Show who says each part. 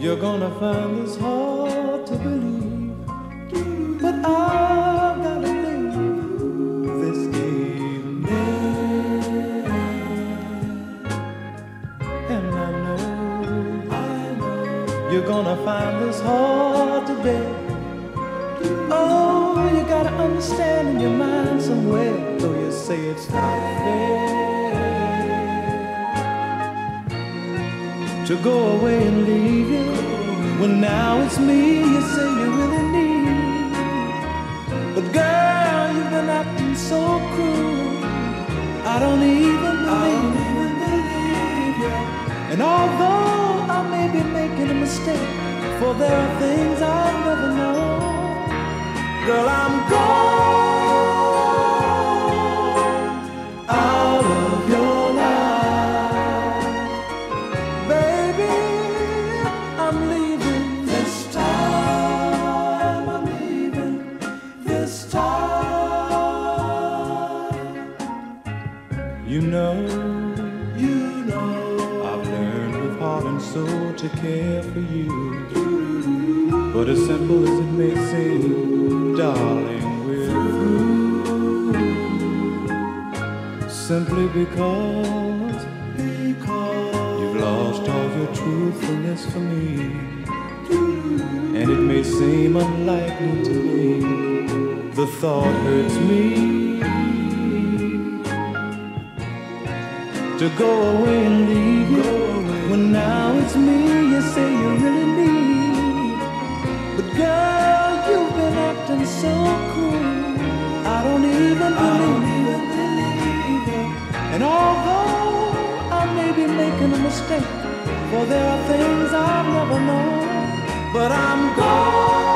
Speaker 1: You're gonna find this hard to believe, but I've gotta leave this evening, and I know, I know you're gonna find this hard to bear. Oh, you gotta understand in your mind somewhere, though you say it's not fair to go away and leave you. When now it's me you say you really need. But girl, you've been acting so cruel. I don't even believe you. And although I may be making a mistake, for there are things I've never known. Girl, I'm gone You know, you know, I've learned with heart and soul to care for you. But as simple as it may seem, darling, we're through. Simply because, because you've lost all your truthfulness for me. And it may seem unlikely to me, the thought hurts me. To go away and leave you, when now it's me you say you really need. But girl, you've been acting so cruel. I don't even believe it. And although I may be making a mistake, for there are things I've never known, but I'm gone.